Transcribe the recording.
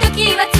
時は